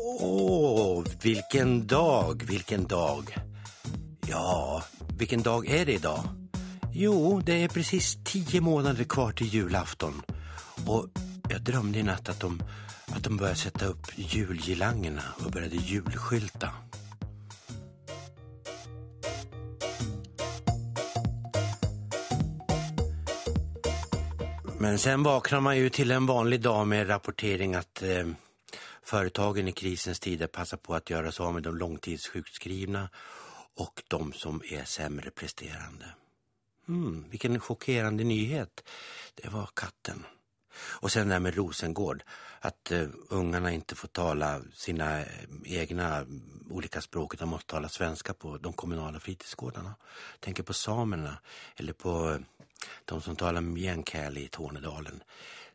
Åh, vilken dag, vilken dag. Ja, vilken dag är det idag? Jo, det är precis tio månader kvar till julafton. Och jag drömde i natt att de, att de började sätta upp julgilangerna och började julskylta. Men sen vaknar man ju till en vanlig dag med rapportering att eh, företagen i krisens tider passar på att göra sig av med de långtidssjukskrivna och de som är sämre presterande. Mm, vilken chockerande nyhet. Det var katten. Och sen det här med Rosengård, att uh, ungarna inte får tala sina eh, egna olika språk utan måste tala svenska på de kommunala fritidsgårdarna. Tänker på samerna eller på uh, de som talar meänkieli i Tornedalen.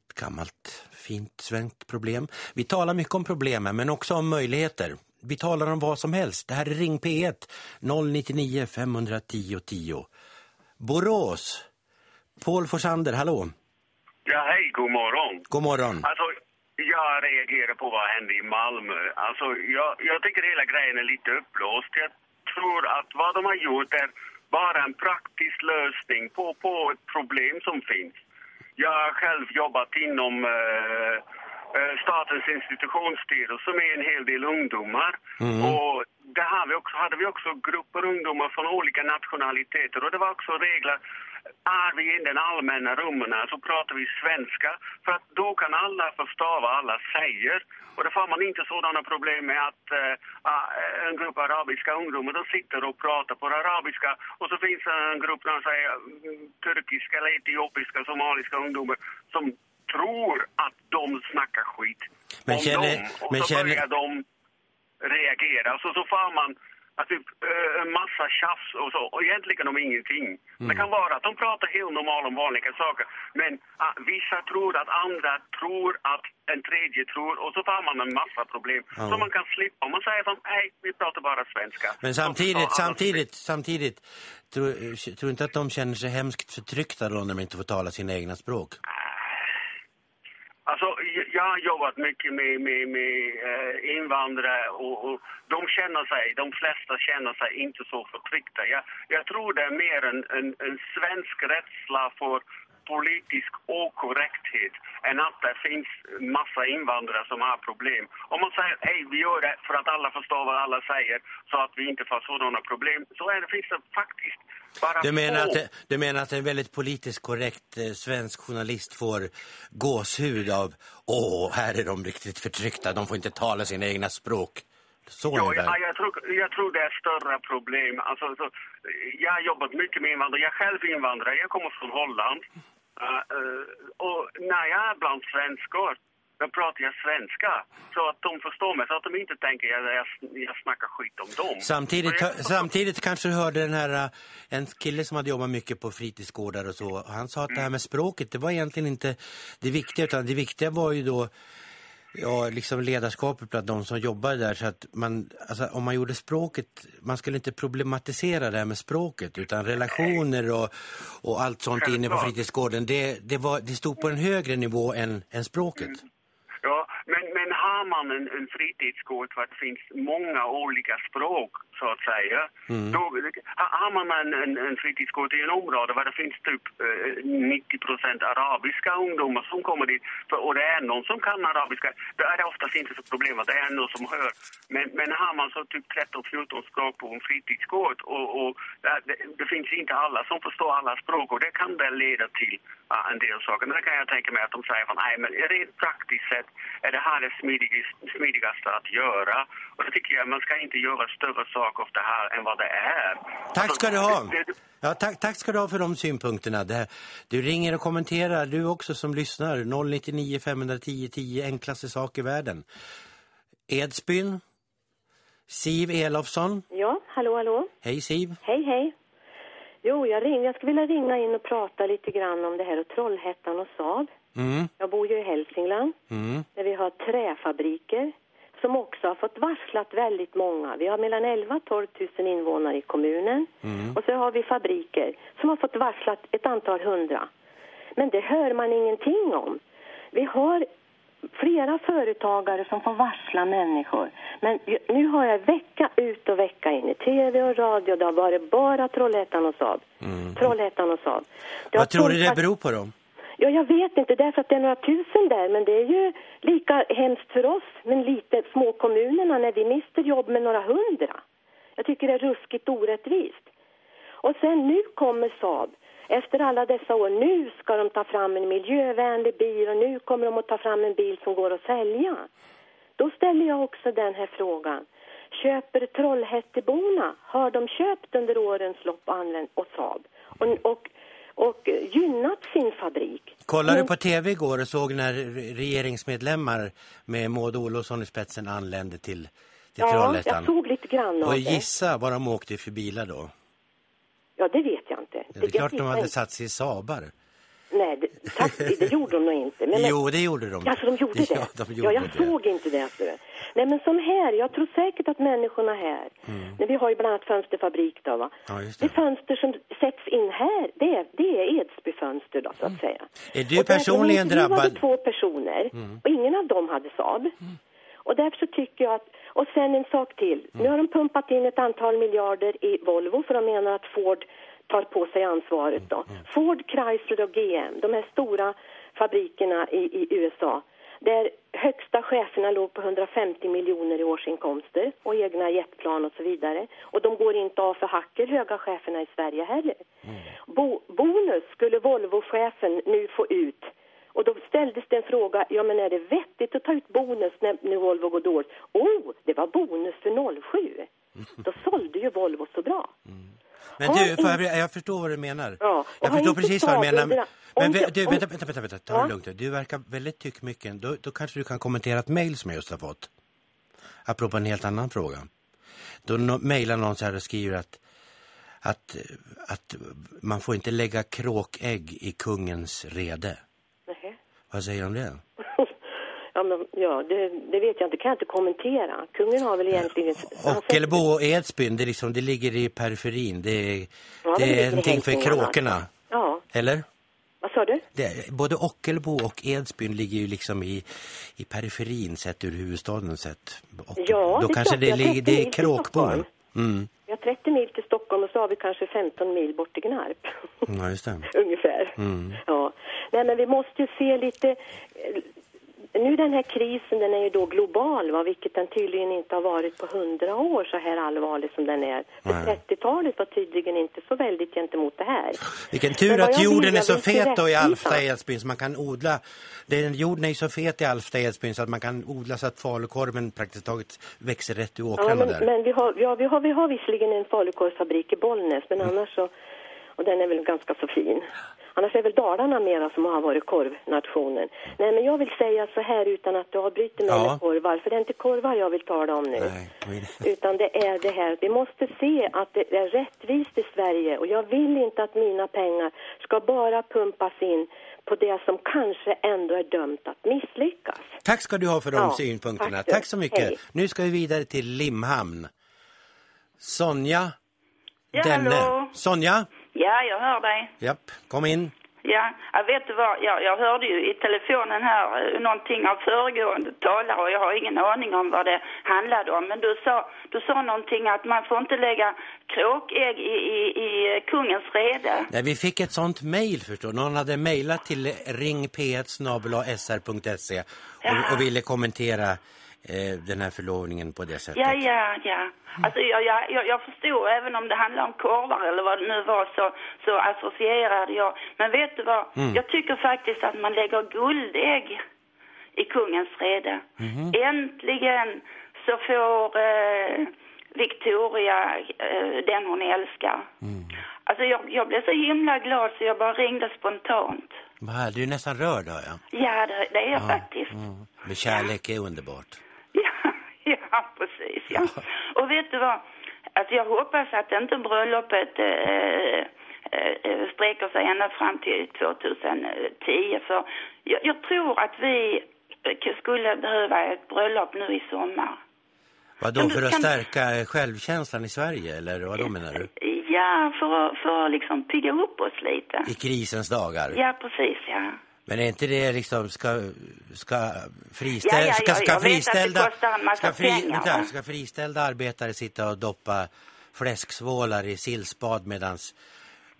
Ett gammalt fint svenskt problem. Vi talar mycket om problemen men också om möjligheter. Vi talar om vad som helst. Det här är Ring P1 099 510 10. Borås. Paul Forsander, hallå. Ja, hej, god morgon. God morgon. Alltså, jag reagerar på vad hände i Malmö. Alltså, jag, jag tycker hela grejen är lite uppblåst. Jag tror att vad de har gjort är bara en praktisk lösning på, på ett problem som finns. Jag har själv jobbat inom eh, eh, Statens institutionsstyrelse med en hel del ungdomar. Mm. Och där har vi också, hade vi också grupper ungdomar från olika nationaliteter och det var också regler. Är vi i den allmänna rummen så pratar vi svenska för att då kan alla förstå vad alla säger. Och då får man inte sådana problem med att eh, en grupp arabiska ungdomar de sitter och pratar på arabiska och så finns en grupp som säger mm, turkiska eller etiopiska, somaliska ungdomar som tror att de snackar skit Men om känner- dem. Och så känner- börjar de reagera. Så, så får man att typ, eh, en massa tjafs och så, och egentligen om ingenting. Mm. Det kan vara att de pratar helt normalt om vanliga saker, men ah, vissa tror att andra tror att en tredje tror, och så får man en massa problem. Ja. Så man kan slippa. Om man säger som, nej, vi pratar bara svenska. Men Så samtidigt, alla. samtidigt, samtidigt, tror, tror inte att de känner sig hemskt förtryckta då när de inte får tala sina egna språk? Alltså, jag- har jobbat mycket med, med, med eh, invandrare och, och de känner sig, de flesta känner sig inte så förtryckta. Jag, jag tror det är mer en, en, en svensk rädsla för politisk okorrekthet än att det finns massa invandrare som har problem. Om man säger hej, vi gör det för att alla förstår vad alla säger så att vi inte får sådana problem, så är det, finns det faktiskt bara Du menar, att, du menar att en väldigt politiskt korrekt eh, svensk journalist får gåshud av åh, här är de riktigt förtryckta, de får inte tala sina egna språk. Så Ja, är det. ja, jag, tror, jag tror det är större problem. Alltså, så, jag har jobbat mycket med invandrare. Jag är själv invandrare. Jag kommer från Holland. Uh, uh, och när jag är bland svenskar, då pratar jag svenska. Så att de förstår mig. Så att de inte tänker att jag, jag, jag snackar skit om dem. Samtidigt, jag- samtidigt kanske du hörde den här, eh, en kille som hade jobbat mycket på fritidsgårdar och så. och Han sa att det här med språket, det var egentligen inte det viktiga, utan det viktiga var ju då ja, liksom ledarskapet bland de som jobbade där. Så att man, alltså, om man gjorde språket, man skulle inte problematisera det här med språket, utan relationer och, och allt sånt inne på fritidsgården, det, det, var, det stod på en högre nivå än, än språket. Men har man en, en fritidsgård där det finns många olika språk, så att säga. Då, har man en, en, en fritidsgård i en område där det finns typ eh, 90 procent arabiska ungdomar som kommer dit, för, och det är någon som kan arabiska, då är det oftast inte så problem att det är någon som hör. Men, men har man så typ 13-14 språk på en fritidsgård och, och det, det, finns inte alla som förstår alla språk och det kan det leda till en del saker. Men det kan jag tänka mig att de säger nej men rent praktiskt sett är det här det smidigast, smidigaste att göra. Och det tycker jag, man ska inte göra större sak av det här än vad det är. Tack Alltså, ska du ha. det- Ja, tack, tack ska du ha för de synpunkterna. Det, du ringer och kommenterar, du också som lyssnar. 099 510 10, enklaste sak i världen. Edsbyn, Siv Elofsson. Ja, hallå, hallå. Hej Siv. Hej, hej. Jo, jag, ring, jag skulle vilja ringa in och prata lite grann om det här och Trollhättan och Saab. Mm, Jag bor ju i Hälsingland mm, där vi har träfabriker som också har fått varslat väldigt många. Vi har mellan 11 och 12 000 invånare i kommunen mm. och så har vi fabriker som har fått varslat ett antal hundra. Men det hör man ingenting om. Vi har flera företagare som får varsla människor. Men nu har jag vecka ut och vecka in i tv och radio. Det har varit bara Trollhättan och Saab. Trollhättan och Saab. Vad tror du det beror på då? Ja, jag vet inte. Därför att det är några tusen där. Men det är ju lika hemskt för oss, men lite små kommunerna när vi mister jobb med några hundra. Jag tycker det är ruskigt orättvist. Och sen nu kommer Saab. Efter alla dessa år, nu ska de ta fram en miljövänlig bil och nu kommer de att ta fram en bil som går att sälja. Då ställer jag också den här frågan. Köper Trollhätteborna, har de köpt under årens lopp och använt och Saab? Och, och, och gynnat sin fabrik? Kollade Men- du på tv igår och såg när re- regeringsmedlemmar med Maud Olofsson i spetsen anlände till, till Ja, jag Trollhättan? såg lite grann av Och det. gissa vad de åkte för bilar då? Ja, det vet jag inte. Det är klart de jag hade satt sig i Sabar. Nej, det, tack, det gjorde de nog inte. Men, Jo, det gjorde de. Alltså de gjorde det? Ja, de gjorde ja, jag det. såg inte det. Så. Nej, men som här, jag tror säkert att människorna här, när vi har ju bland annat fönsterfabrik då va. Mm. Ja, just det det. fönster som sätts in här, det är, det är Edsbyfönster då så att säga. Mm. Är du Och personligen drabbad? Mm. två personer och ingen av dem hade Saab. Och därför så tycker jag att, och sen en sak till. Mm. Nu har de pumpat in ett antal miljarder i Volvo för de menar att Ford tar på sig ansvaret då. Mm, Ford, Chrysler och GM, de här stora fabrikerna i, i USA där högsta cheferna låg på 150 miljoner i årsinkomster och egna jetplan och så vidare. Och de går inte av för hacker, höga cheferna i Sverige heller. Bo, bonus skulle Volvo-chefen nu få ut. Och då ställdes det en fråga, ja men är det vettigt att ta ut bonus när, när Volvo går dåligt? Oh, det var bonus för 07. Då sålde ju Volvo så bra. Men du, får jag, jag förstår vad du menar. Ja, jag förstår precis vad du menar. Men du, vänta, vänta, vänta, vänta. ta det lugnt. Du verkar väldigt tyckmycken. Då, då kanske du kan kommentera ett mejl som jag just har fått. Apropå en helt annan fråga. Då no, mejlar någon så här och skriver att, att, att man får inte lägga kråkägg i kungens rede. Nähä. Vad säger du om det? Ja, men, ja det, det vet jag inte, kan jag inte kommentera. Kungen har väl egentligen... Ockelbo och Edsbyn, det, liksom, det ligger i periferin. Det är, Ja, det är någonting för kråkorna. Ja, Eller? vad sa du? Det, både Ockelbo och Edsbyn ligger ju liksom i, i periferin sett ur huvudstaden sett. Och Ja, då det kanske det, ligger, det är kråkbon. Mm. Vi har 30 mil till Stockholm och så har vi kanske 15 mil bort till Gnarp. Ja, just det. Ungefär. Mm. Ja. Nej, men vi måste ju se lite... Nu den här krisen, den är ju då global, va? vilket den tydligen inte har varit på hundra år så här allvarlig som den är. För Nej. 30-talet var tydligen inte så väldigt gentemot det här. Vilken tur att jag vill, jorden är så fet då i. Alfta Edsbyn så man kan odla. Den, jorden är ju så fet i Alfta Edsbyn så att man kan odla så att falukorven praktiskt taget växer rätt Ja, åkrarna men, där. men vi, har, ja, vi, har, vi har visserligen en falukorvsfabrik i Bollnäs, men Mm. annars så... Och den är väl ganska så fin. Annars är väl Dalarna mera som har varit korvnationen. Nej, men jag vill säga så här utan att du avbryter mig Ja. med korvar, för det är inte korvar jag vill tala om nu. Nej. Utan det är det här, vi måste se att det är rättvist i Sverige och jag vill inte att mina pengar ska bara pumpas in på det som kanske ändå är dömt att misslyckas. Tack ska du ha för de Ja, synpunkterna. tack Tack, så mycket. Hej. Nu ska vi vidare till Limhamn. Sonja Ja, Denne. hallå. Sonja? Ja, jag hör dig. Japp, kom in. Ja, jag vet du vad, jag, jag hörde ju i telefonen här eh, någonting av föregående talare och jag har ingen aning om vad det handlade om. Men du sa, du sa någonting att man får inte lägga kråkägg i, i, i kungens rede. Nej, vi fick ett sånt mejl förstår. Någon hade mejlat till ringp1 och, och ville kommentera eh, den här förlovningen på det sättet. Ja, ja, ja. Alltså jag, jag, jag, förstår, även om det handlar om korvar eller vad det nu var så, så associerade jag. Men vet du vad, jag tycker faktiskt att man lägger guldägg i kungens rede. Äntligen så får eh, Victoria eh, den hon älskar. Alltså jag, jag blev så himla glad så jag bara ringde spontant. Du är nästan rörd hör jag. Ja, det, det är jag faktiskt. Mm. Men kärlek är underbart. Precis. Ja. Och vet du vad? Alltså jag hoppas att inte bröllopet eh, eh, eh, sträcker sig ända fram till 2010. För jag, jag tror att vi eh, skulle behöva ett bröllop nu i sommar. Vadå, för att stärka självkänslan i Sverige, eller vad då menar du? Ja, för, att- för att liksom pigga upp oss lite. I krisens dagar? Ja, precis, ja. Men är inte det liksom, ska, ska, friställ, Ja, ja, ska, ska friställda, ska, fri, pengar, vänta, ska friställda arbetare sitta och doppa fläsksvålar i sillspad medans,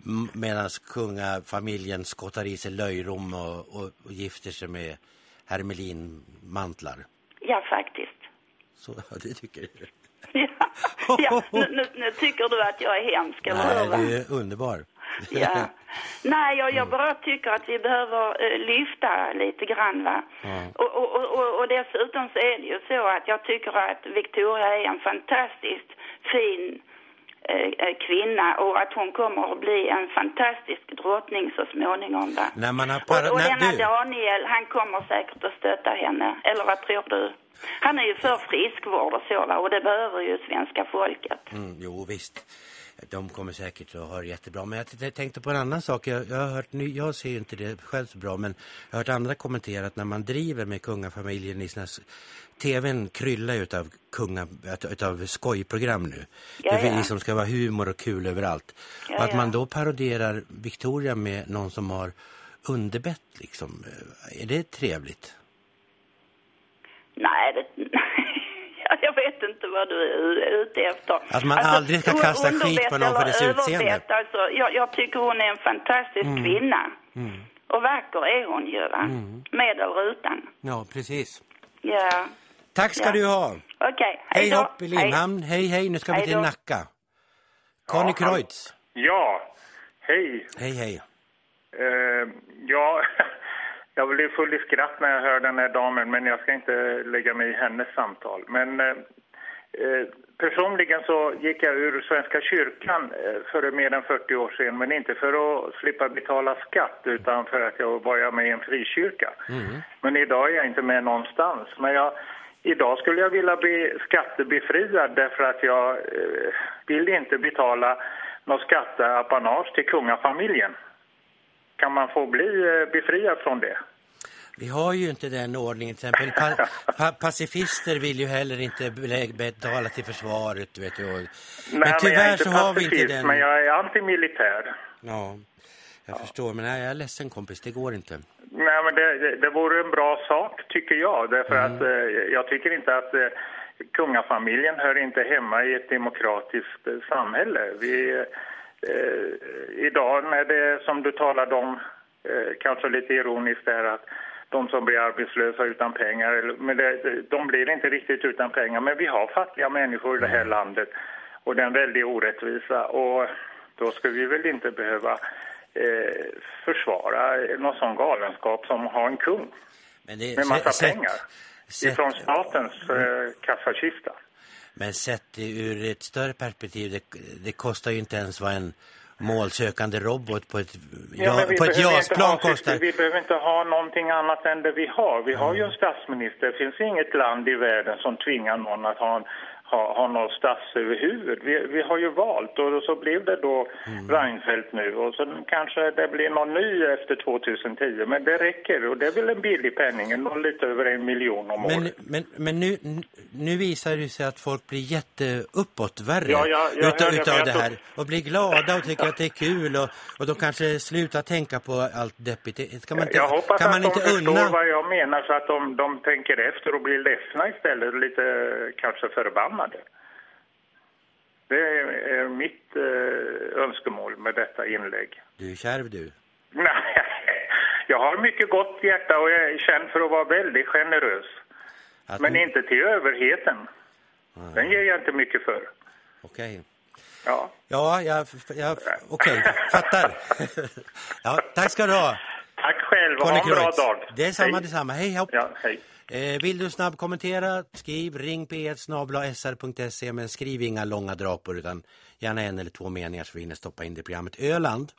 m- medans kungafamiljen skottar i sig löjrom och, och, och gifter sig med hermelinmantlar? Ja, faktiskt. Så, ja, det tycker jag. Ja, ja. Nu, nu, nu tycker du att jag är hemsk, eller hur? va? Nej, du är underbar. Ja. Nej, jag, jag bara tycker att vi behöver eh, lyfta lite grann va. Och, och, och, och, och dessutom så är det ju så att jag tycker att Victoria är en fantastiskt fin eh, eh, kvinna och att hon kommer att bli en fantastisk drottning så småningom va. När man har para, Och, och denna du, Daniel, han kommer säkert att stötta henne. Eller vad tror du? Han är ju för friskvård och så va, och det behöver ju svenska folket. Mm, jo, visst. De kommer säkert att ha det jättebra. Men jag tänkte på en annan sak. Jag, jag, har hört, jag ser ju inte det själv så bra, men jag har hört andra kommentera att när man driver med kungafamiljen i sina... TVn kryllar ju av kunga, ut- utav skojprogram nu. Ja, det ja. liksom ska vara humor och kul överallt. Ja, och att man då paroderar Victoria med någon som har underbett liksom. Är det trevligt? Nej, det... Vet inte vad du är ute efter. Alltså, Att man aldrig ska kasta skit på någon för dess utseende. Alltså, jag, jag tycker hon är en fantastisk Mm. kvinna. Och vacker är hon ju, va? Med eller utan. Ja, precis. Ja. Tack ska Ja. du ha. Okej, Hej hej då. hopp i Limhamn. Hej hej, nu ska vi Hej till. Nacka. Conny Ja. Kreutz. Ja, hej. Hej hej. Eh, ja, jag blev full i skratt när jag hörde den här damen, men jag ska inte lägga mig i hennes samtal. Men eh, personligen så gick jag ur Svenska kyrkan eh, för mer än 40 år sedan, men inte för att slippa betala skatt, utan för att jag var med i en frikyrka. Men idag är jag inte med någonstans. Men jag, idag skulle jag vilja bli skattebefriad därför att jag eh, vill inte betala något skatteapanage till kungafamiljen. Kan man få bli eh, befriad från det? Vi har ju inte den ordningen. Till exempel pa pa pacifister vill ju heller inte betala till försvaret. Vet du. Nej, Men tyvärr inte så har vi inte den. Men jag är antimilitär. Ja, jag förstår. Men jag är ledsen kompis, det går inte. Nej, men det, det, det vore en bra sak, tycker jag. Därför Mm. att eh, jag tycker inte att eh, kungafamiljen hör inte hemma i ett demokratiskt eh, samhälle. Vi, eh, idag när det, som du talade om, eh, kanske lite ironiskt är att de som blir arbetslösa utan pengar, men det, de blir inte riktigt utan pengar. Men vi har fattiga människor i det här landet och det är en väldig orättvisa. Och då ska vi väl inte behöva eh, försvara någon sån galenskap som att ha en kung Men det, med massa sätt- pengar sätt- ifrån statens eh, kassakista. Men sett ur ett större perspektiv, det, det kostar ju inte ens vad en målsökande robot på ett, ja, på ett jasplan kostar. Vi behöver inte ha någonting annat än det vi har. Vi har ju en statsminister. Det finns inget land i världen som tvingar någon att ha, en, ha, ha någon statsöverhuvud. Vi, vi har ju valt och så blev det då Mm. Reinfeldt nu och så kanske det blir någon ny efter 2010. Men det räcker och det är väl en billig penning, någon lite över en miljon om Men, året. men, men nu, nu visar det sig att folk blir jätteuppåtvärre Ja, ja, jag utav, utav men det jag här. Och blir glada och tycker att det är kul och, och de kanske slutar tänka på allt deppigt. Ska man inte, Jag hoppas kan att man de inte förstår unna... vad jag menar så att de, de tänker efter och blir ledsna istället, lite kanske förbannade. Det är, mitt eh, önskemål med detta inlägg. Du är kärv du. Nej, jag har mycket gott hjärta och jag är känd för att vara väldigt generös. Att, Men inte till överheten. Den ger jag inte mycket för. Okej. Ja. Ja, jag, jag okej, fattar. ja, tack ska du ha. Tack själv och ha en bra dag. Det är samma, Hej. detsamma. Hej, hopp. Ja, hej. Eh, vill du snabb kommentera, skriv ring p1 sr.se men skriv inga långa drapor utan gärna en eller två meningar så vi hinner stoppa in det i programmet. Öland,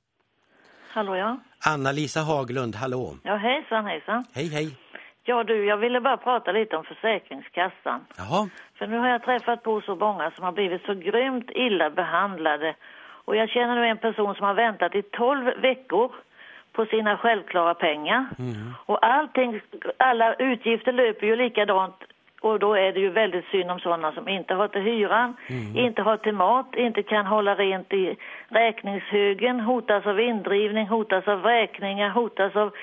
Hallå ja. Anna-Lisa Haglund, hallå. Ja hejsan hejsan. Hej, hej. Ja du, jag ville bara prata lite om Försäkringskassan. Jaha, För nu har jag träffat på så många som har blivit så grymt illa behandlade. Och jag känner nu en person som har väntat i 12 veckor på sina självklara pengar. Och allting, alla utgifter löper ju likadant. Och då är det ju väldigt synd om sådana som inte har till hyran, inte har till mat, inte kan hålla rent i räkningshögen, hotas av indrivning, hotas av vräkningar, hotas av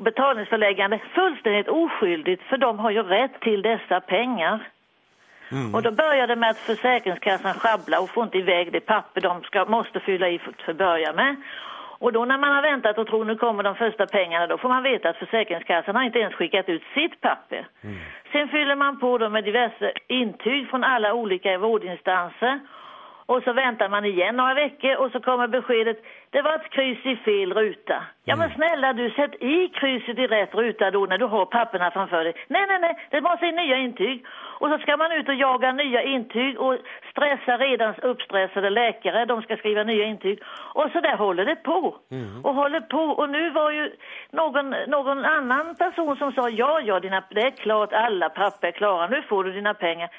betalningsförläggande fullständigt oskyldigt för de har ju rätt till dessa pengar. Och då började det med att Försäkringskassan schabbla och får inte iväg det papper de ska, måste fylla i för, för att börja med. Och då när man har väntat och tror nu kommer de första pengarna då får man veta att Försäkringskassan har inte ens skickat ut sitt papper. Sen fyller man på då med diverse intyg från alla olika vårdinstanser. Och så väntar man igen några veckor och så kommer beskedet det var ett kryss i fel ruta. Ja men snälla du, sätt i krysset i rätt ruta då när du har papperna framför dig. Nej, nej, nej, det måste in nya intyg. Och så ska man ut och jaga nya intyg och stressa redan uppstressade läkare. De ska skriva nya intyg. Och så där håller det på. Och håller på. Och nu var ju någon, någon annan person som sa ja, ja, dina, det är klart alla papper är klara. Nu får du dina pengar.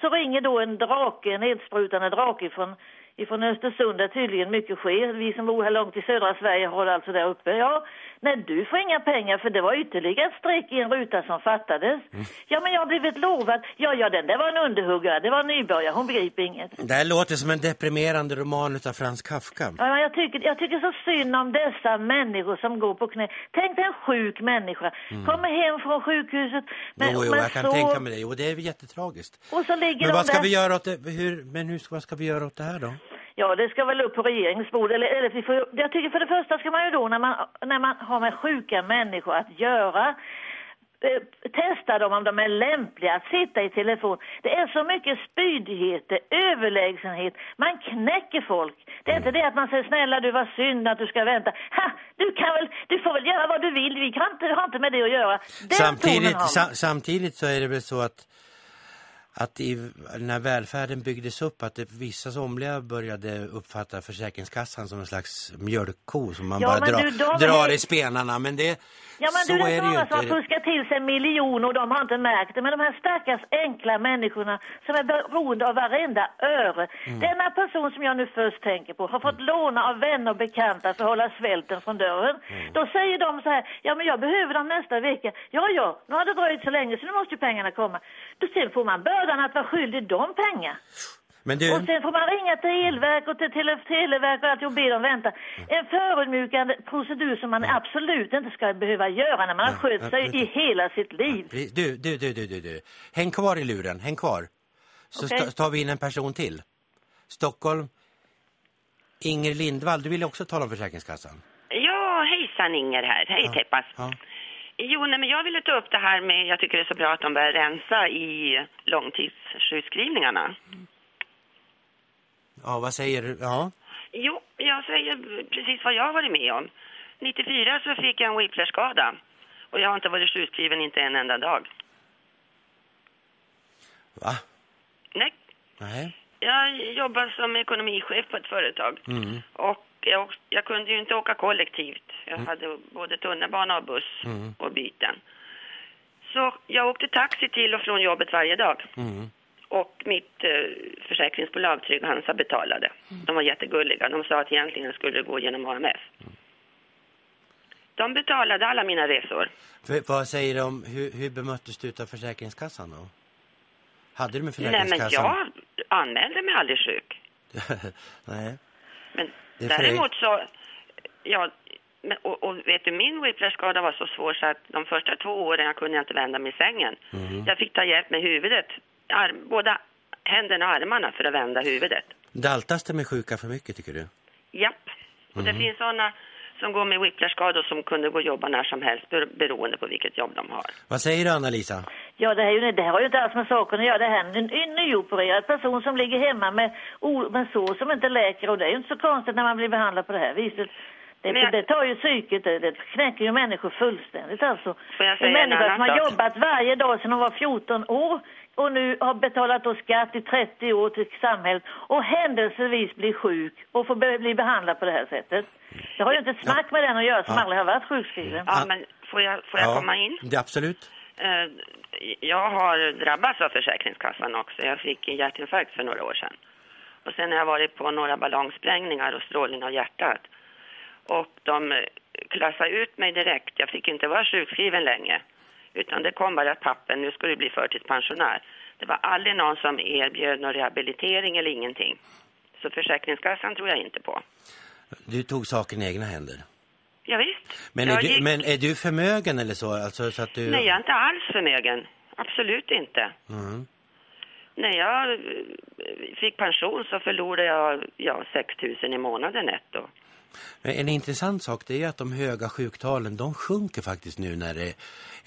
Så ringer då en drake, en eldsprutande drake från, ifrån Östersund där tydligen mycket sker. Vi som bor här långt i södra Sverige har det alltså där uppe. Ja, nej du får inga pengar för det var ytterligare ett streck i en ruta som fattades. Ja men jag har blivit lovad. Ja, ja den där var en underhuggare, det var en nybörjare, hon begriper inget. Det här låter som en deprimerande roman av Frans Kafka. Ja, men jag, tycker, jag tycker så synd om dessa människor som går på knä. Tänk dig en sjuk människa, kommer hem från sjukhuset med, Jo, jo, jag kan sår, tänka mig det. Jo, det är jättetragiskt. och så ligger Men vad ska där. vi göra åt det? Hur, men hur, vad ska vi göra åt det här då? Ja, det ska väl upp på regeringens bord. Eller, eller vi får, jag tycker för det första ska man ju då när man, när man har med sjuka människor att göra eh, testa dem om de är lämpliga att sitta i telefon. Det är så mycket spydigheter, överlägsenhet. Man knäcker folk. Det är inte det att man säger snälla du var synd att du ska vänta. Ha, du kan väl, du får väl göra vad du vill. Vi kan inte, har inte med det att göra. Den Samtidigt, har man. sa, samtidigt så är det väl så att att i, när välfärden byggdes upp att det, vissa somliga började uppfatta Försäkringskassan som en slags mjölkko som man Ja, bara dra, du, drar i spenarna. Men det, Ja men så du, är det ju många som inte. fuskat till sig miljoner och de har inte märkt det. Men de här stackars enkla människorna som är beroende av varenda öre. Mm. Denna person som jag nu först tänker på har fått låna av vänner och bekanta för att hålla svälten från dörren. Mm. Då säger de så här, ja men jag behöver dem nästa vecka. Ja, ja, nu har det dröjt så länge så nu måste ju pengarna komma. Då sen får man bördan att vara skyldig dem pengar. Men du, Och sen får man ringa till elverk och till tele televerk och allt och be dem vänta. En förödmjukande procedur som man absolut inte ska behöva göra när man har skött sig i hela sitt liv. du, du, du, du, du, du. Häng kvar i luren, häng kvar. Så sta- tar vi in en person till. Stockholm. Inger Lindvall, du vill också tala om Försäkringskassan. Ja, hejsan Inger här. Hej Teppas. Ja. Jo, nej, men jag ville ta upp det här med, jag tycker det är så bra att de börjar rensa i långtidssjukskrivningarna. ja, vad säger du? Ja. Jo, jag säger precis vad jag har varit med om. 94 så fick jag en whiplashskada och jag har inte varit sjukskriven inte en enda dag. Va? Nej, Nej. jag jobbar som ekonomichef på ett företag Mm. och jag, jag kunde ju inte åka kollektivt. Jag hade både tunnelbana och buss Mm. och byten. Så jag åkte taxi till och från jobbet varje dag. Mm. Och mitt eh, försäkringsbolag Trygg Hansa betalade. De var jättegulliga. De sa att egentligen skulle det gå genom AMF. De betalade alla mina resor. För, vad säger om, hur, hur bemöttes du av Försäkringskassan då? Hade du med Nej, men Försäkringskassan? jag anmälde mig aldrig sjuk. Nej. Men däremot så... Ja, och, och vet du, min whiplashskada var så svår så att de första två åren jag kunde jag inte vända mig i sängen. Mm. Jag fick ta hjälp med huvudet. Arm, båda händerna och armarna för att vända huvudet. Daltas det med sjuka för mycket tycker du? Japp. Och Mm. det finns sådana som går med whiplashskador som kunde gå och jobba när som helst ber- beroende på vilket jobb de har. Vad säger du Anna-Lisa? Ja, det, här, ju- det här har ju inte alls med saken att göra. Det här är en, en nyopererad person som ligger hemma med, med sår som inte läker. Och det är ju inte så konstigt när man blir behandlad på det här viset. Det, jag- det tar ju psyket, det, det knäcker ju människor fullständigt alltså. En människa som har jobbat varje dag sedan hon var 14 år och nu har betalat då skatt i 30 år till samhället och händelsevis blir sjuk och får bli behandlad på det här sättet. Det har ju inte smack med den att göra som Ja. aldrig har varit sjukskriven. Ja, men får jag, får jag komma in? Det, absolut. Eh, Jag har drabbats av Försäkringskassan också. Jag fick en hjärtinfarkt för några år sedan. Och sen har jag varit på några ballongsprängningar och strålning av hjärtat. Och de eh, klassade ut mig direkt. Jag fick inte vara sjukskriven länge. Utan det kom bara ett papper, nu ska du bli förtidspensionär. Det var aldrig någon som erbjöd någon rehabilitering eller ingenting. Så Försäkringskassan tror jag inte på. Du tog saken i egna händer. Ja, visst. Men är, Jag du, gick- men är du förmögen eller så? Alltså, så att du... Nej, jag är inte alls förmögen. Absolut inte. Mm. När jag eh, fick pension så förlorade jag ja, 6 000 i månaden netto. Men en intressant sak det är att de höga sjuktalen de sjunker faktiskt nu när det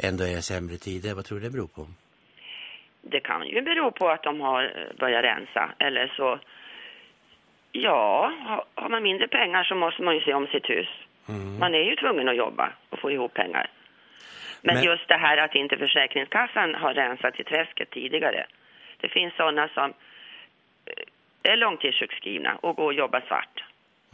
ändå är sämre tider. Vad tror du det beror på? Det kan ju bero på att de har eh, börjat rensa. Eller så, ja, ha- har man mindre pengar så måste man ju se om sitt hus. Man är ju tvungen att jobba och få ihop pengar. Men, Men- just det här att inte Försäkringskassan har rensat i träsket tidigare. Det finns sådana som eh, är långtidssjukskrivna och går och jobbar svart.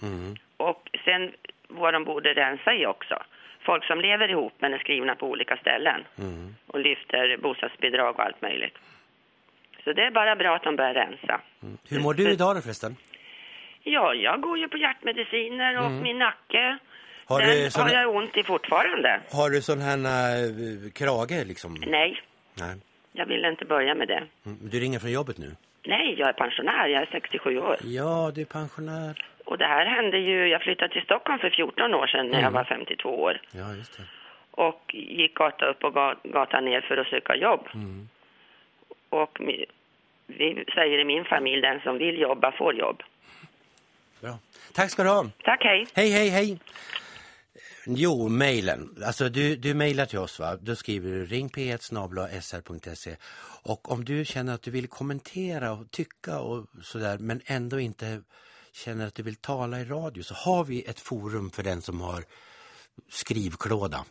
Mm. Och sen vad de borde rensa i också. Folk som lever ihop men är skrivna på olika ställen Mm. och lyfter bostadsbidrag och allt möjligt. Så det är bara bra att de börjar rensa. Hur mår du idag då förresten? Ja, jag går ju på hjärtmediciner och min nacke. Mm. Har den du sån- har jag ont i fortfarande. Har du sån här uh, krage liksom? Nej, Nej. Jag vill inte börja med det. Mm. Du ringer från jobbet nu? Nej, jag är pensionär. Jag är 67 år. Ja, du är pensionär. Och det här hände ju... Jag flyttade till Stockholm för 14 år sedan när Mm. jag var 52 år. Ja, just det. Och gick gata upp och ga- gata ner för att söka jobb. Mm. Och vi säger i min familj, den som vill jobba får jobb. Bra. Tack ska du ha. Tack, hej. Hej, hej, hej. Jo, mejlen. Alltså du, du mejlar till oss va? Då skriver du ring p sr.se och om du känner att du vill kommentera och tycka och sådär men ändå inte känner att du vill tala i radio så har vi ett forum för den som har skrivklåda.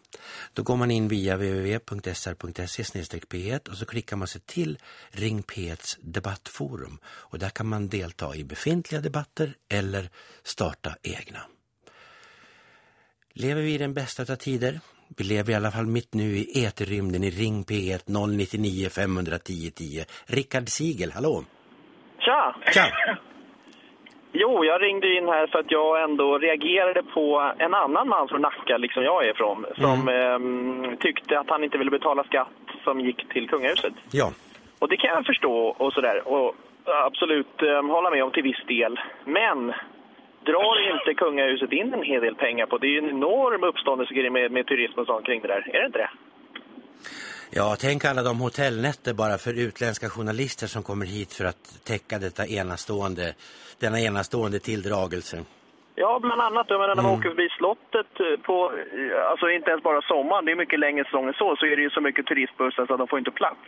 Då går man in via www.sr.se p1 och så klickar man sig till Ring P1 debattforum och där kan man delta i befintliga debatter eller starta egna. Lever vi i den bästa av tider? Vi lever i alla fall mitt nu i eterrymden i Ring P1 099 510 10. Rickard Siegel, hallå! Tja! Tja! Jo, jag ringde in här för att jag ändå reagerade på en annan man från Nacka, liksom jag är ifrån, som ehm, tyckte att han inte ville betala skatt som gick till kungahuset. Ja, Och det kan jag förstå och sådär. Och absolut eh, hålla med om till viss del. Men drar inte kungahuset in en hel del pengar på? Det är ju en enorm uppståndelse med, med turism och sånt kring det där. Är det inte det? ja, tänk alla de hotellnätter bara för utländska journalister som kommer hit för att täcka detta enastående, denna enastående tilldragelse. Ja, bland annat. Jag menar, när man åker förbi slottet eh, på, eh, alltså inte ens bara sommaren, det är mycket längre säsong så, så är det ju så mycket turistbussar så att de får inte plats.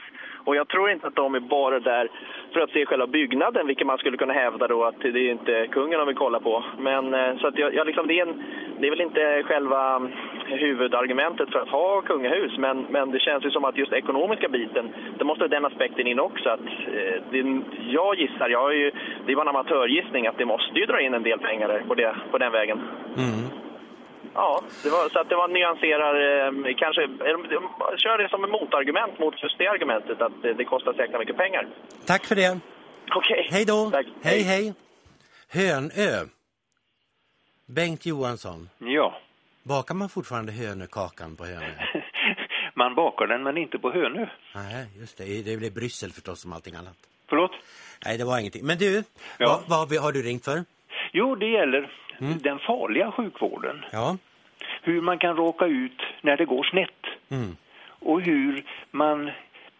Och jag tror inte att de är bara där för att se själva byggnaden, vilket man skulle kunna hävda då att det är inte kungen de vill kolla på. Men eh, så att jag, jag liksom, det, är en, det är väl inte själva eh, huvudargumentet för att ha kungahus, men, men det känns ju som att just ekonomiska biten, det måste den aspekten in också. Att, eh, det, jag gissar, jag har ju, det var en amatörgissning, att det måste ju dra in en del pengar på, det, på den vägen. Mm. Ja, det var, så att det var nyanserar, eh, kanske, eh, kör det som ett motargument mot just det argumentet att det, det kostar säkert mycket pengar. Tack för det. Okej. Hej då. Tack. Hej, hej. Hönö. Bengt Johansson. Ja, Bakar man fortfarande hönökakan på Hönö? man bakar den men inte på Hönö. Nej, just det. Det blir Bryssel förstås som allting annat. Förlåt? Nej, det var ingenting. Men du, Ja. vad, vad har du ringt för? Jo, det gäller den farliga sjukvården. Ja. Hur man kan råka ut när det går snett. Mm. Och hur man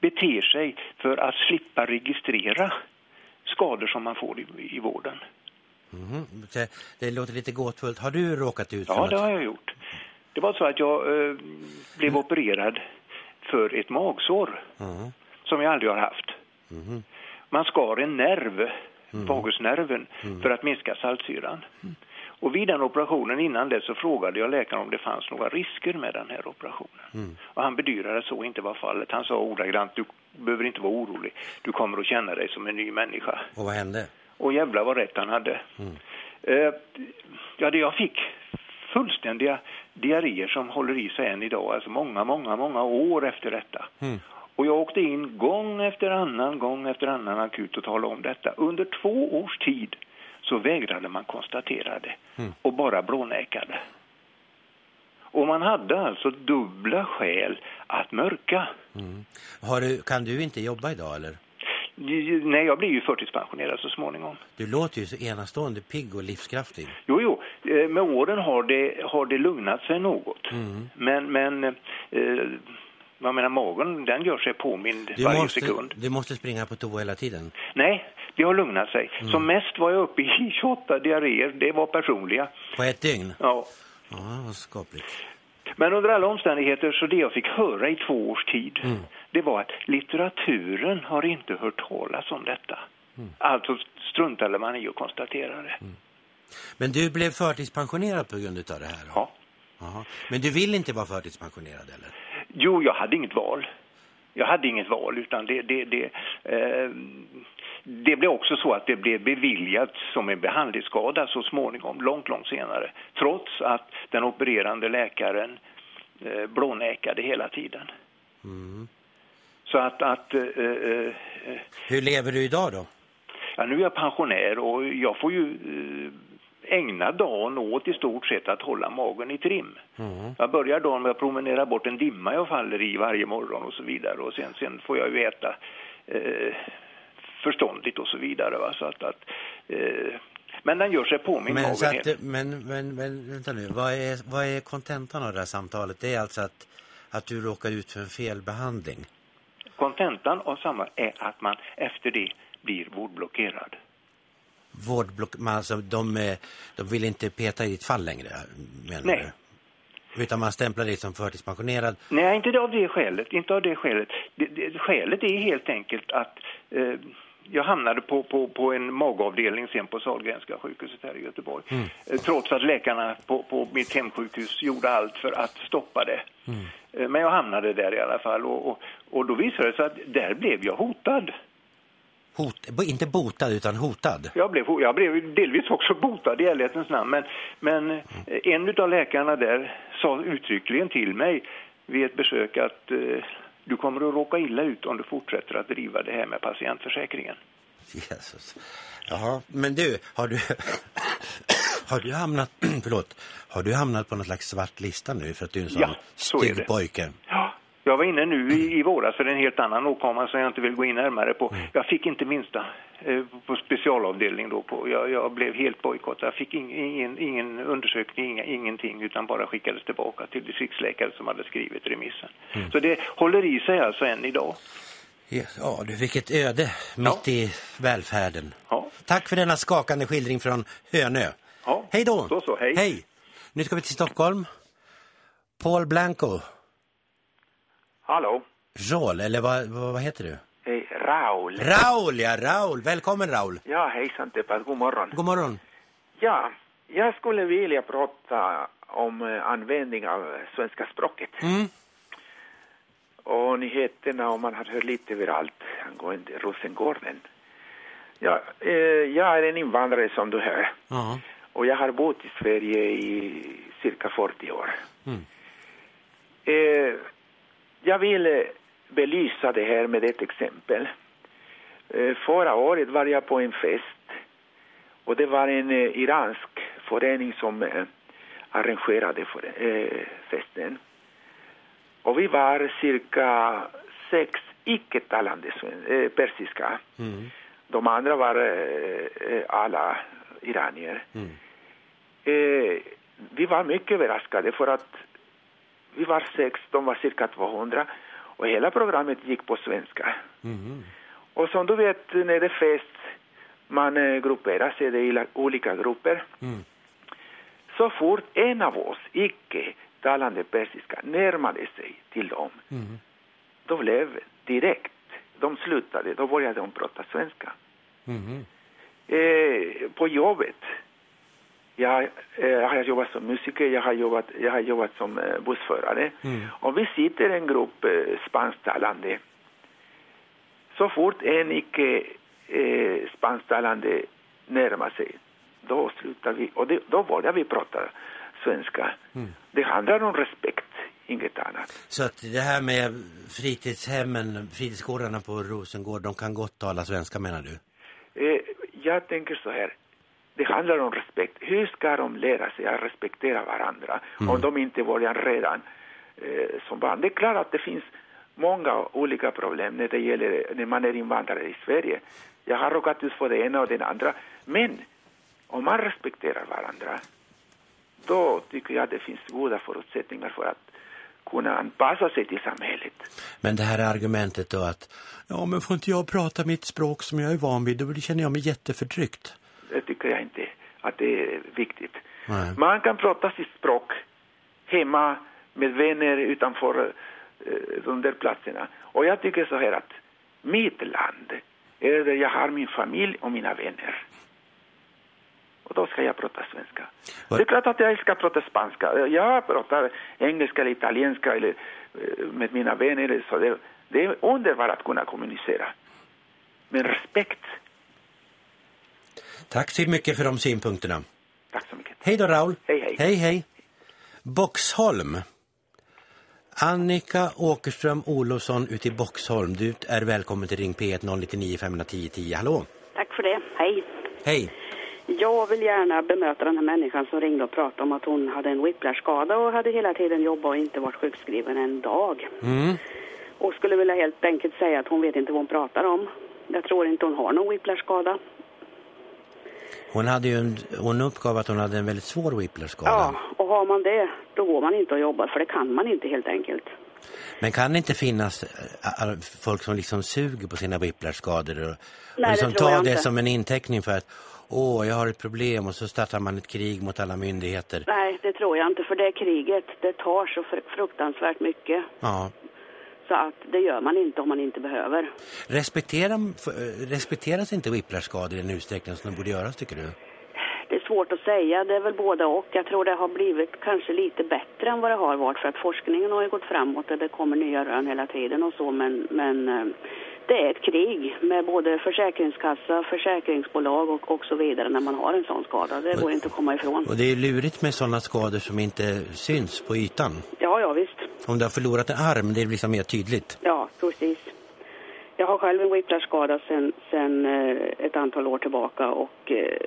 beter sig för att slippa registrera skador som man får i, i vården. Mhm. Det, det låter lite gåtfullt. Har du råkat ut för Ja, något? det har jag gjort. Det var så att jag eh, blev opererad för ett magsår Mhm. som jag aldrig har haft. Mhm. Man skar en nerv, vagusnerven, för att minska saltsyran. Och vid den operationen innan det så frågade jag läkaren om det fanns några risker med den här operationen. Och han bedyrade så inte var fallet. Han sa ordagrant, du behöver inte vara orolig. Du kommer att känna dig som en ny människa. Och vad hände? Och jävla vad rätt han hade. Eh, ja, det jag fick fullständiga diarréer som håller i sig än idag. Alltså många, många, många år efter detta. Mm. Och jag åkte in gång efter annan, gång efter annan akut och talade om detta. Under två års tid så vägrade man konstatera det och bara blånäkade. Och man hade alltså dubbla skäl att mörka. Mm. Du, kan du inte jobba idag eller? Nej, jag blir ju förtidspensionerad så småningom. Du låter ju så enastående pigg och livskraftig. Jo, jo, eh, med åren har det, har det lugnat sig något. Men, men eh, jag menar magen, den gör sig påmind Du varje måste, sekund. du måste springa på toa hela tiden. Nej, det har lugnat sig. Mm. Som mest var jag uppe i 28 diarréer, det var personliga. På ett dygn? Ja. Ja, vad skapligt. Men under alla omständigheter så det jag fick höra i två års tid Mm. det var att litteraturen har inte hört talas om detta. Mm. Alltså struntade man i att konstatera det. Men du blev förtidspensionerad på grund av det här? Ja. Jaha. Men du vill inte vara förtidspensionerad eller? Jo, jag hade inget val. Jag hade inget val utan det, det, det, eh, det blev också så att det blev beviljat som en behandlingsskada så småningom, långt, långt senare. Trots att den opererande läkaren eh, blånäkade hela tiden. Mm. Så att, att eh, eh, eh, Hur lever du idag då? ja, nu är jag pensionär och jag får ju eh, ägna dagen åt i stort sett att hålla magen i trim. Mm. Jag börjar dagen med att promenera bort en dimma jag faller i varje morgon och så vidare och sen, sen får jag ju äta eh, förståndigt och så vidare. Va? Så att, att, eh, men den gör sig på min Men, magen att, men, men, men vänta nu, vad är, vad är kontentan av det här samtalet? Det är alltså att, att du råkar ut för en felbehandling. Kontentan av samma är att man efter det blir vårdblockerad. Vårdblock, man, alltså, de, eh, de vill inte peta i ditt fall längre, menar Nej. du? Utan man stämplar dig som förtidspensionerad. Nej, inte av det skälet. Inte av det skälet. Det, det, skälet är helt enkelt att eh, jag hamnade på, på, på en magavdelning sen på Sahlgrenska sjukhuset här i Göteborg. Mm. Eh, trots att läkarna på, på mitt hemsjukhus gjorde allt för att stoppa det. Mm. Eh, men jag hamnade där i alla fall och, och, och då visade det sig att där blev jag hotad. Hot, inte botad utan hotad. Jag blev, jag blev delvis också botad i ärlighetens namn men, men eh, en av läkarna där sa uttryckligen till mig vid ett besök att eh, du kommer att råka illa ut om du fortsätter att driva det här med patientförsäkringen. Jesus. Jaha, men du, har du... har du hamnat... förlåt. Har du hamnat på någon slags svart lista nu för att du är en sån Ja, så stygg pojke? Ja, jag var inne nu i, i våras för en helt annan åkomma som jag inte vill gå in närmare på. Mm. Jag fick inte minsta eh, på specialavdelning då. På. Jag, jag blev helt bojkottad. Jag fick ing, ingen, ingen undersökning, inga, ingenting utan bara skickades tillbaka till distriktsläkare som hade skrivit remissen. Mm. Så det håller i sig alltså än idag. Ja, du fick ett öde mitt i välfärden. Ja. Tack för denna skakande skildring från Hönö. Ja. Hej då! Så, så, hej. Hej! Nu ska vi till Stockholm. Paul Blanco. Hallå, Joel, eller vad, vad, heter du? hej, Raul. Raul, ja Raul. Välkommen Raul. Ja, hejsan Teppas, god morgon. God morgon. Ja, jag skulle vilja prata om eh, användning av svenska språket. Mm. Och nyheterna, om man har hört lite överallt angående Rosengården. Ja, eh, jag är en invandrare som du hör. Ja. Och jag har bott i Sverige i cirka 40 år. Mm. Eh, jag vill eh, belysa det här med ett exempel. Eh, förra året var jag på en fest och det var en eh, iransk förening som arrangerade för, eh, festen. Och vi var cirka sex icke-talande eh, persiska. Mm. De andra var eh, alla iranier. Mm. Vi var mycket överraskade för att vi var sex, de var cirka 200 och hela programmet gick på svenska. Mm. Och som du vet, när det är fest, man eh, grupperar sig i olika grupper. Mm. Så fort en av oss, icke talande persiska, närmade sig till dem, Mm. då blev direkt, de slutade, då började de prata svenska. Mm. Eh, på jobbet, jag eh, har jobbat som musiker, jag har jobbat, jag har jobbat som eh, bussförare. Mm. Om vi sitter en grupp eh, spansktalande, så fort en icke eh, spansktalande närmar sig, då slutar vi, och det, då börjar vi prata svenska. Mm. Det handlar om respekt, inget annat. Så att det här med fritidshemmen, fritidsgårdarna på Rosengård, de kan gott tala svenska menar du? Eh, jag tänker så här, det handlar om respekt. Hur ska de lära sig att respektera varandra om de inte börjar redan eh, som barn? Det är klart att det finns många olika problem när det gäller när man är invandrare i Sverige. Jag har råkat ut för det ena och det andra. Men om man respekterar varandra då tycker jag det finns goda förutsättningar för att kunna anpassa sig till samhället. Men det här argumentet då att ja men får inte jag prata mitt språk som jag är van vid då känner jag mig jätteförtryckt. Det tycker jag inte att det är viktigt. Nej. Man kan prata sitt språk hemma med vänner utanför eh, de där platserna. Och jag tycker så här att mitt land är där jag har min familj och mina vänner. Och då ska jag prata svenska. Vad- Det är klart att jag ska prata spanska. Jag pratar engelska eller italienska eller, eh, med mina vänner. Så det, det är underbart att kunna kommunicera. Men respekt. Tack så mycket för de synpunkterna. Tack så mycket. Hej då Raul. Hej, hej. Hej hej. Boxholm. Annika Åkerström Olofsson ute i Boxholm. Du är välkommen till Ring P1 099 510 10. Hallå. Tack för det. Hej. Hej. Jag vill gärna bemöta den här människan som ringde och pratade om att hon hade en whiplash-skada och hade hela tiden jobbat och inte varit sjukskriven en dag. Mm. Och skulle vilja helt enkelt säga att hon vet inte vad hon pratar om. Jag tror inte hon har någon whiplash-skada. Hon, hade ju en, hon uppgav att hon hade en väldigt svår whiplash-skada. Ja, och har man det, då går man inte och jobbar för det kan man inte helt enkelt. Men kan det inte finnas äh, folk som liksom suger på sina whiplash-skador och, och det liksom tror tar det inte. som en inteckning för att åh, jag har ett problem och så startar man ett krig mot alla myndigheter. Nej, det tror jag inte för det kriget, det tar så fr- fruktansvärt mycket. Ja. Så att det gör man inte om man inte behöver. Respekterar, f- äh, respekteras inte whiplash-skador i den utsträckning som de borde göras, tycker du? Det är svårt att säga, det är väl både och. Jag tror det har blivit kanske lite bättre än vad det har varit för att forskningen har ju gått framåt och det kommer nya rön hela tiden och så men, men eh, det är ett krig med både försäkringskassa, försäkringsbolag och, och så vidare när man har en sån skada. Det går inte att komma ifrån. Och det är lurigt med sådana skador som inte syns på ytan. Ja, ja visst. Om du har förlorat en arm, det är liksom mer tydligt. Ja, precis. Jag har själv en whiplash-skada sen eh, ett antal år tillbaka och eh,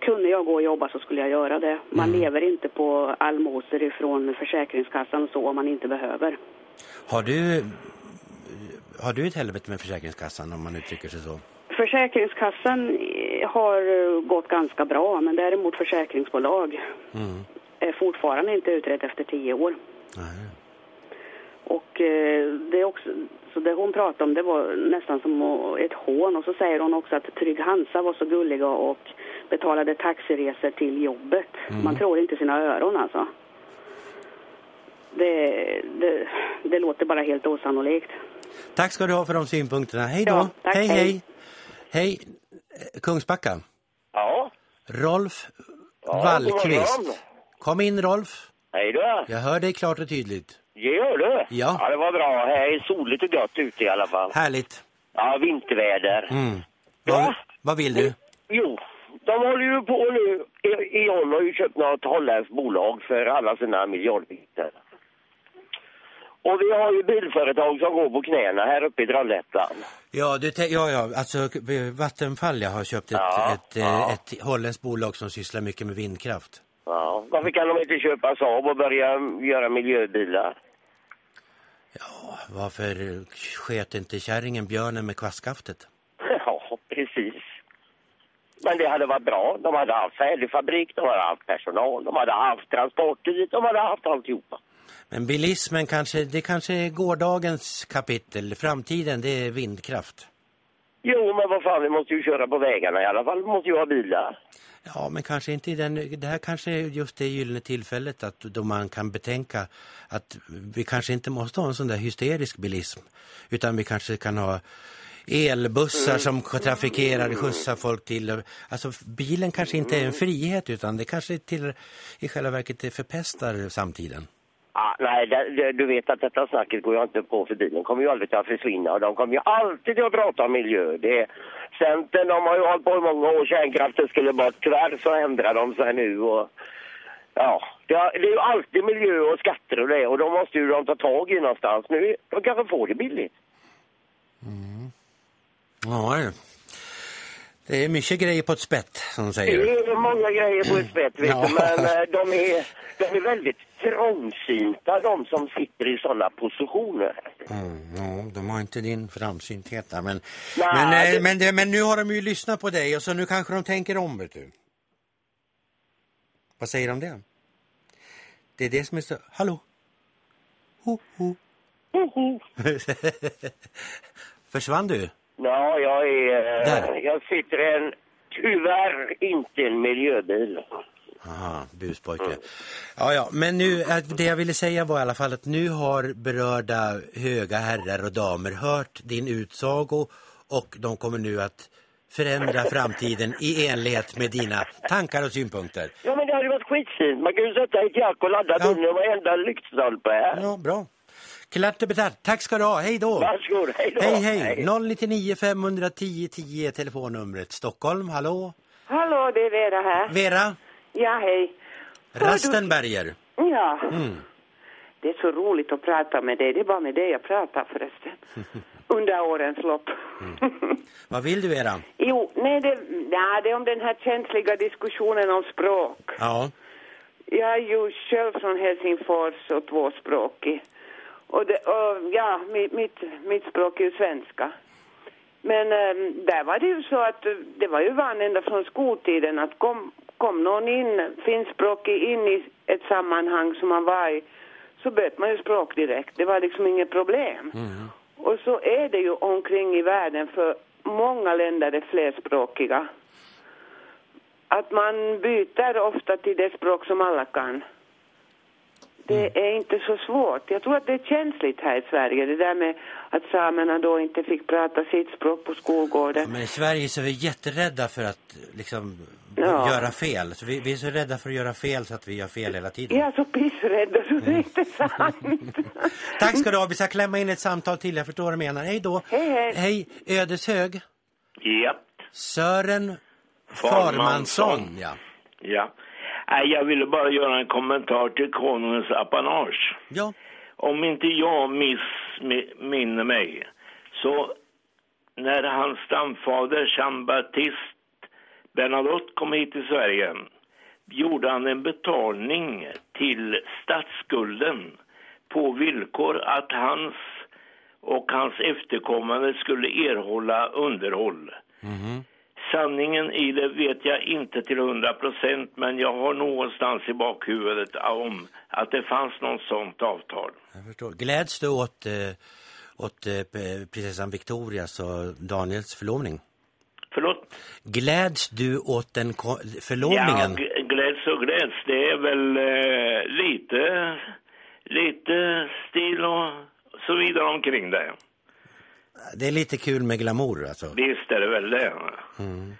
kunde jag gå och jobba så skulle jag göra det. Man lever inte på allmosor ifrån Försäkringskassan så om man inte behöver. Har du, har du ett helvete med Försäkringskassan om man uttrycker sig så? Försäkringskassan eh, har eh, gått ganska bra men däremot försäkringsbolag Mm. är fortfarande inte utrett efter tio år. Nej. Och eh, det är också, så det hon pratade om det var nästan som ett hån och så säger hon också att Trygg Hansa var så gulliga och betalade taxiresor till jobbet. Mm. Man tror inte sina öron alltså. Det, det, det låter bara helt osannolikt. Tack ska du ha för de synpunkterna. Hej då. Ja, tack, hej, hej. hej. Hej, eh, Kungsbacka. Ja. Rolf Ja, Wallqvist. Kom in Rolf. Hej då. Jag hör dig klart och tydligt. Gör du? Ja. Ja, det var bra. Här är soligt och gott ute i alla fall. Härligt. Ja, vinterväder. Mm. Ja. Vad, vad vill du? Jo, de håller ju på nu. E- E.ON har ju köpt något holländskt bolag för alla sina miljardbitar. Och vi har ju bilföretag som går på knäna här uppe i Trollhättan. Ja, du, ja, ja, alltså Vattenfall jag har köpt ett, Ja, ett, eh, ja. ett holländskt bolag som sysslar mycket med vindkraft. Ja, varför kan de inte köpa Saab och börja göra miljöbilar? Varför sket inte kärringen björnen med kvastskaftet? Ja, precis. Men det hade varit bra. De hade haft färdig fabrik, de hade haft personal, de hade haft transporter de hade haft alltihopa. Men bilismen kanske, det kanske är gårdagens kapitel. Framtiden, det är vindkraft. Jo, men vad fan, vi måste ju köra på vägarna i alla fall. Vi måste ju ha bilar. Ja, men kanske inte i den, det här kanske är just det gyllene tillfället att då man kan betänka att vi kanske inte måste ha en sån där hysterisk bilism. Utan vi kanske kan ha elbussar som trafikerar, skjutsar folk till. Alltså bilen kanske inte är en frihet utan det kanske till, i själva verket förpestar samtiden. Ah, nej, det, det, du vet att detta snacket går jag inte på för bilen kommer ju aldrig att försvinna och de kommer ju alltid att prata om miljö. Det, Centern de har ju hållit på i många år, kärnkraften skulle bort. Tyvärr så ändrar de sig nu och ja, det, det är ju alltid miljö och skatter och det och då måste ju de ta tag i någonstans. Nu, de kanske får det billigt. Ja, det- det är mycket grejer på ett spett som de Det säger. är många grejer på ett spett, vet Ja. du, men eh, de är, de är väldigt trångsynta, de som sitter i sådana positioner. Mm, ja, de har inte din framsynthet där, men, Nej, men, eh, det- men, det, men nu har de ju lyssnat på dig och så nu kanske de tänker om, vet du. Vad säger de om det? Det är det som är så... Hallå? Ho, ho. Försvann du? Ja, jag är... eh, Där. Jag sitter i en, tyvärr inte en miljöbil. Aha, buspojke. Ja, ja, men nu, det jag ville säga var i alla fall att nu har berörda höga herrar och damer hört din utsago och de kommer nu att förändra framtiden i enlighet med dina tankar och synpunkter. Ja, men det hade varit skitfint. Man kan ju sätta ett jack och ladda bilen i varenda lyktstolpe här. Ja, bra. Klart och betalt. Tack ska du ha. Hej då. Varsågod. Hej då. Hej, hej. 099 510 10 är telefonnumret. Stockholm, hallå? Hallå, det är Vera här. Vera Ja, hej. Rastenberger. Ja, Mm. det är så roligt att prata med dig. Det är bara med dig jag pratar förresten. Under årens lopp. Vad vill du, Vera? Jo, nej det, nej, det är om den här känsliga diskussionen om språk. Ja. Jag är ju själv från Helsingfors och tvåspråkig. Och, det, och ja, mitt, mitt, mitt språk är ju svenska. Men ehm, där var det ju så att eh, det var ju van ända från skoltiden att kom, kom någon in, finskspråkig in i ett sammanhang som man var i så bytte man ju språk direkt. Det var liksom inget problem. Och så är det ju omkring i världen för många länder är flerspråkiga. Att man byter ofta till det språk som alla kan. Det är inte så svårt. Jag tror att det är känsligt här i Sverige, det där med att samerna då inte fick prata sitt språk på skolgården. Men i Sverige så är vi jätterädda för att liksom Ja. göra fel. Så vi, vi är så rädda för att göra fel så att vi gör fel hela tiden. Jag är så pissrädd så det är inte sant. Tack ska du ha. Vi ska klämma in ett samtal till. Jag förstår vad du menar. Hej då. Hej, hej. Hej, Ödeshög. Ja. Sören Farmansson. Farmansson. Ja. Ja. Nej, jag ville bara göra en kommentar till konungens apanage. Ja. Om inte jag missminner mig så när hans stamfader Jean Baptiste Bernadotte kom hit till Sverige gjorde han en betalning till statsskulden på villkor att hans och hans efterkommande skulle erhålla underhåll. Sanningen i det vet jag inte till hundra procent men jag har någonstans i bakhuvudet om att det fanns något sånt avtal. Jag förstår. Gläds du åt, eh, åt eh, prinsessan Victorias och Daniels förlovning? Förlåt? Gläds du åt den förlovningen? Ja, gläds och gläds. Det är väl eh, lite, lite stil och så vidare omkring det. Det är lite kul med glamour alltså. Visst är det väl det. Mm.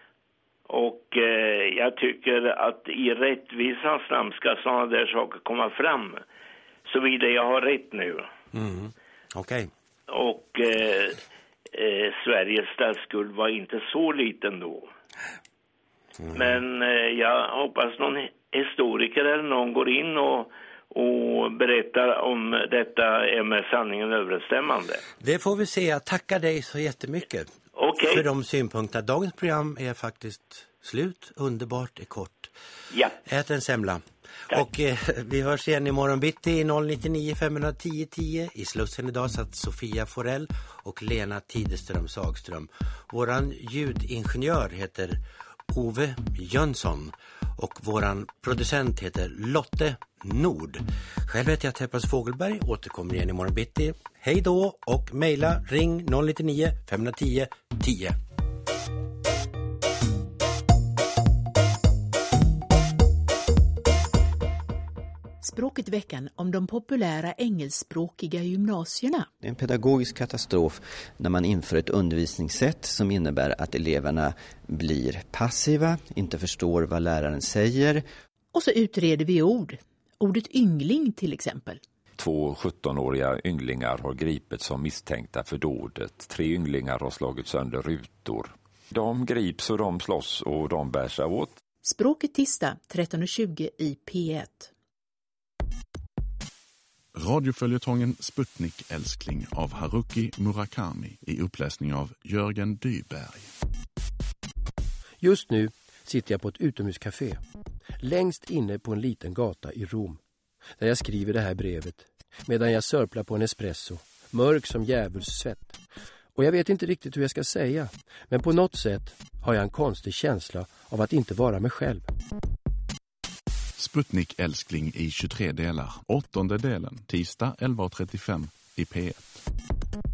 Och eh, jag tycker att i rättvisans namn ska sådana där saker komma fram. Såvida jag har rätt nu. Mm. Okej. Och eh, eh, Sveriges statsskuld var inte så liten då. Men eh, jag hoppas någon historiker eller någon går in och, och berättar om detta är med sanningen överensstämmande. Det får vi se. Jag tackar dig så jättemycket Okej. för de synpunkterna. Dagens program är faktiskt slut. Underbart är kort. Ja. Ät en semla. Och eh, vi hörs igen imorgon bitti i 099 510 10. I Slussen idag satt Sofia Forell och Lena Tideström Sagström. Våran ljudingenjör heter Ove Jönsson och våran producent heter Lotte Nord. Själv heter jag Teppas Fågelberg, återkommer igen imorgon bitti. Hej då och mejla ring 099 510 10. Språket veckan om de populära engelskspråkiga gymnasierna. Det är en pedagogisk katastrof när man inför ett undervisningssätt som innebär att eleverna blir passiva, inte förstår vad läraren säger. Och så utreder vi ord. Ordet yngling till exempel. Två 17-åriga ynglingar har gripits som misstänkta för dådet. Tre ynglingar har slagit sönder rutor. De grips och de slåss och de bär sig åt. Språket tisdag 13.20 i P1. Radioföljetongen Sputnik älskling av Haruki Murakami i uppläsning av Jörgen Dyberg. Just nu sitter jag på ett utomhuscafé längst inne på en liten gata i Rom där jag skriver det här brevet medan jag sörplar på en espresso, mörk som djävulssvett. Och jag vet inte riktigt hur jag ska säga, men på något sätt har jag en konstig känsla av att inte vara mig själv. Sputnik älskling i 23 delar. Åttonde delen, tisdag 11.35 i P1.